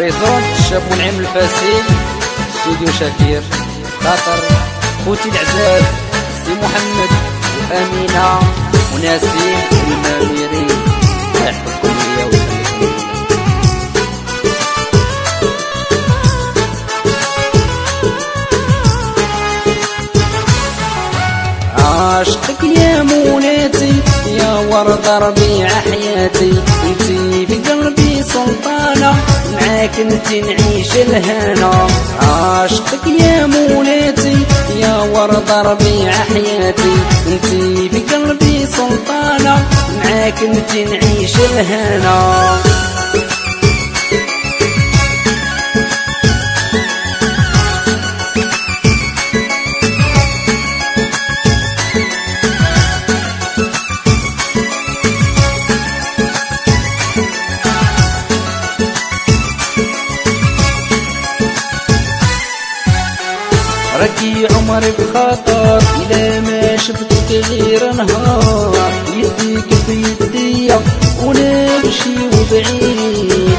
بريزون الشاب Munim الفاسي studio شاكير خاطر خوتي العزاز سي محمد وامينه وناسين والماميرين يحفظكم ليا ويخليكم عاشقك يا مولاتي يا ورد حياتي. انتي في قلبي سلطانة، معاك انتي نعيش الهنا. عاشقك يا مولاتي، يا ورد ربيع حياتي. انتي في قلبي سلطانة، معاك انتي نعيش الهنا. ركي عمري بخاطر إلى ما شفتك غير نهار يديك في يدي ونمشي وبعيد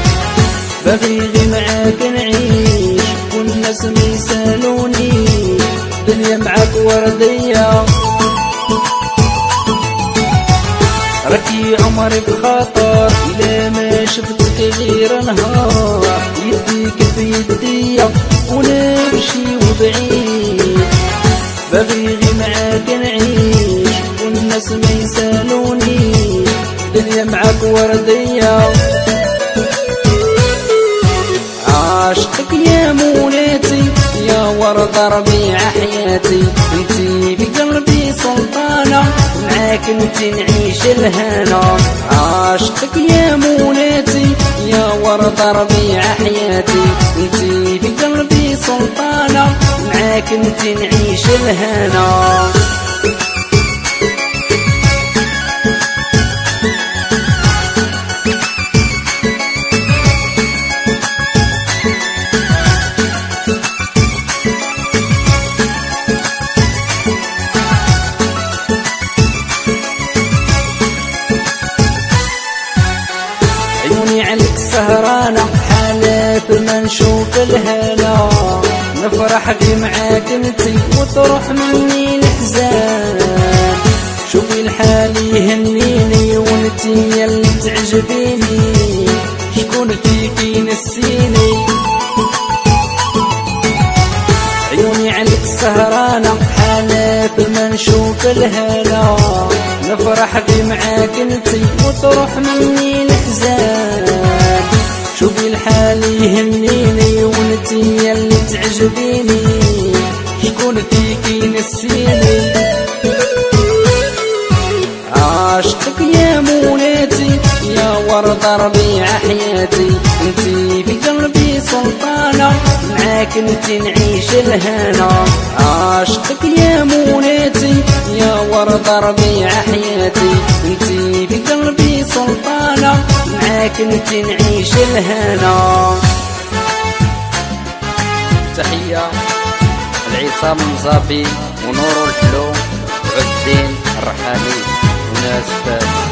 بغي غي معاك نعيش والناس ما يسالوني دنيا معاك وردية ركي عمري بخاطر إلى ما شفتك غير نهار يديك في يدي ونمشي وبعيد بغي معاك نعيش، والناس ما يسالوني دنيا معاك وردية. عاشقك يا مولاتي، يا ورد ربيع حياتي. انتي في قلبي سلطانة، معاك انتي نعيش الهنا. عاشقك يا مولاتي، يا ورد ربيع حياتي. انتي في قلبي سلطانة معاك انتي نعيش الهنا. عيوني عليك سهرانة حالات ما نشوف الهنا. نفرح غي معاك انتي وتروح مني الحزان شوفي الحال يهنيني وانتي يلي تعجبيني. شكون فيكي نسيني عيوني عليك سهرانة حالات ما نشوف الهنا. نفرح بي معاك انتي وتروح مني الحزان يلي تعجبيني شكون فيكي نسيني عاشقك يا مولاتي يا ورد ربيع حياتي انتي في قلبي سلطانة معاك انتي نعيش الهنا عاشقك يا مولاتي يا ورد ربيع حياتي انتي في قلبي سلطانة معاك انتي نعيش الهنا تحية العصام المزابي ونور الحلو عز الدين الرحالي وناس باس